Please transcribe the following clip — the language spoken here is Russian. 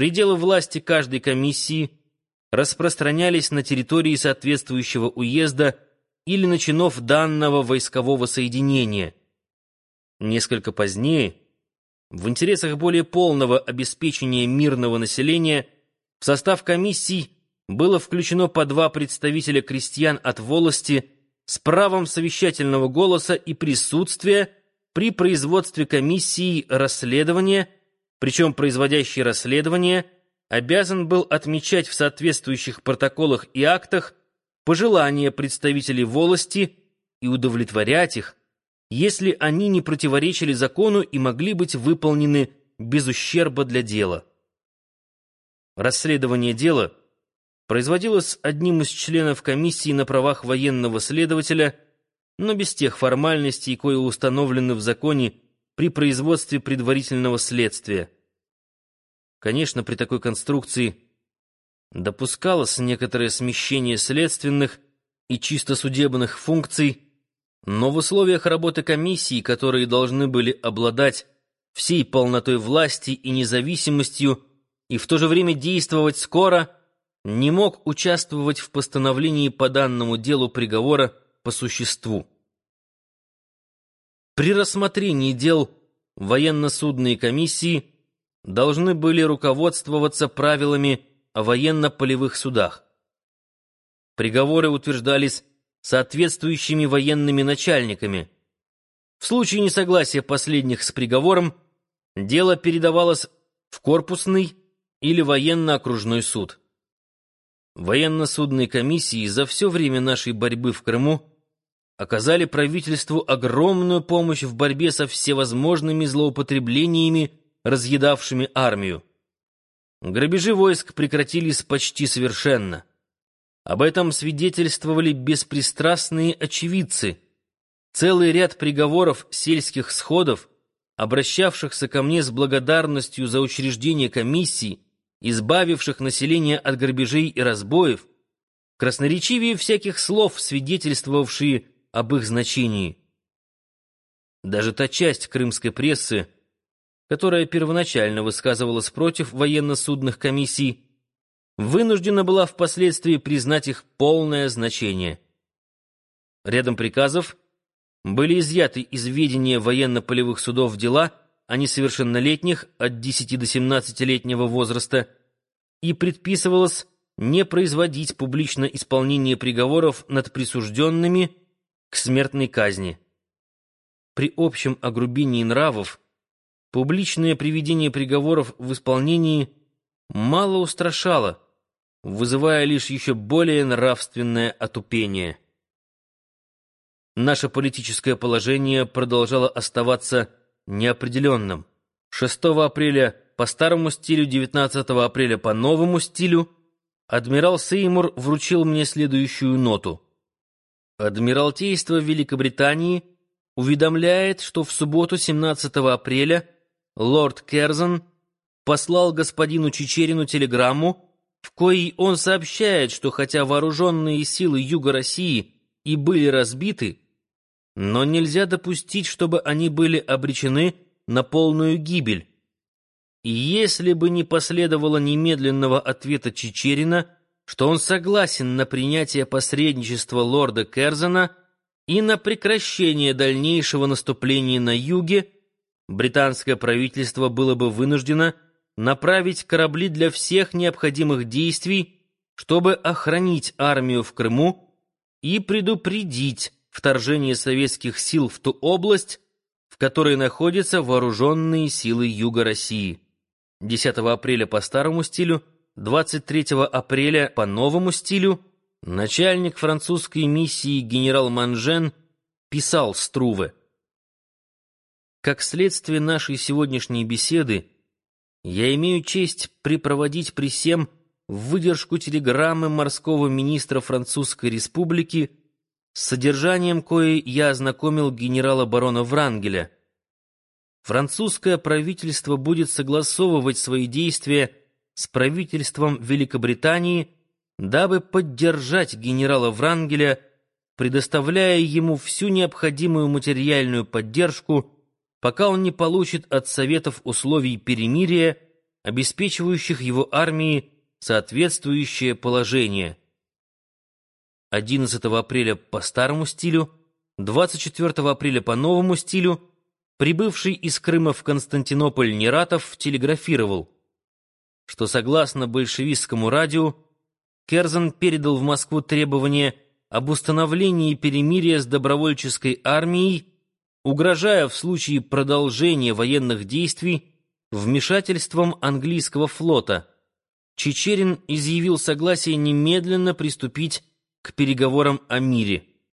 Пределы власти каждой комиссии распространялись на территории соответствующего уезда или на чинов данного войскового соединения. Несколько позднее, в интересах более полного обеспечения мирного населения, в состав комиссий было включено по два представителя крестьян от волости с правом совещательного голоса и присутствия при производстве комиссии расследования, причем производящий расследование обязан был отмечать в соответствующих протоколах и актах пожелания представителей волости и удовлетворять их, если они не противоречили закону и могли быть выполнены без ущерба для дела. Расследование дела производилось одним из членов комиссии на правах военного следователя, но без тех формальностей, кое установлены в законе при производстве предварительного следствия. Конечно, при такой конструкции допускалось некоторое смещение следственных и чисто судебных функций, но в условиях работы комиссии, которые должны были обладать всей полнотой власти и независимостью и в то же время действовать скоро, не мог участвовать в постановлении по данному делу приговора по существу. При рассмотрении дел военно-судные комиссии должны были руководствоваться правилами о военно-полевых судах. Приговоры утверждались соответствующими военными начальниками. В случае несогласия последних с приговором дело передавалось в корпусный или военно-окружной суд. Военно-судные комиссии за все время нашей борьбы в Крыму оказали правительству огромную помощь в борьбе со всевозможными злоупотреблениями, разъедавшими армию. Грабежи войск прекратились почти совершенно. Об этом свидетельствовали беспристрастные очевидцы. Целый ряд приговоров сельских сходов, обращавшихся ко мне с благодарностью за учреждение комиссий, избавивших население от грабежей и разбоев, красноречивее всяких слов, свидетельствовавшие об их значении. Даже та часть крымской прессы, которая первоначально высказывалась против военно-судных комиссий, вынуждена была впоследствии признать их полное значение. Рядом приказов были изъяты из ведения военно-полевых судов дела о несовершеннолетних от 10 до 17-летнего возраста и предписывалось не производить публично исполнение приговоров над присужденными к смертной казни. При общем огрубении нравов Публичное приведение приговоров в исполнении мало устрашало, вызывая лишь еще более нравственное отупение. Наше политическое положение продолжало оставаться неопределенным. 6 апреля по старому стилю, 19 апреля по новому стилю адмирал Сеймур вручил мне следующую ноту. Адмиралтейство Великобритании уведомляет, что в субботу 17 апреля лорд Керзон послал господину Чечерину телеграмму, в коей он сообщает, что хотя вооруженные силы Юга России и были разбиты, но нельзя допустить, чтобы они были обречены на полную гибель. И если бы не последовало немедленного ответа Чечерина, что он согласен на принятие посредничества лорда Керзона и на прекращение дальнейшего наступления на юге, британское правительство было бы вынуждено направить корабли для всех необходимых действий, чтобы охранить армию в Крыму и предупредить вторжение советских сил в ту область, в которой находятся вооруженные силы Юга России. 10 апреля по старому стилю, 23 апреля по новому стилю начальник французской миссии генерал Манжен писал Струве. Как следствие нашей сегодняшней беседы, я имею честь припроводить при всем выдержку телеграммы морского министра Французской Республики с содержанием коей я ознакомил генерала барона Врангеля. Французское правительство будет согласовывать свои действия с правительством Великобритании, дабы поддержать генерала Врангеля, предоставляя ему всю необходимую материальную поддержку пока он не получит от Советов условий перемирия обеспечивающих его армии соответствующее положение. 11 апреля по старому стилю, 24 апреля по новому стилю прибывший из Крыма в Константинополь Нератов телеграфировал, что согласно большевистскому радио Керзан передал в Москву требование об установлении перемирия с добровольческой армией, угрожая в случае продолжения военных действий вмешательством английского флота. Чечерин изъявил согласие немедленно приступить к переговорам о мире.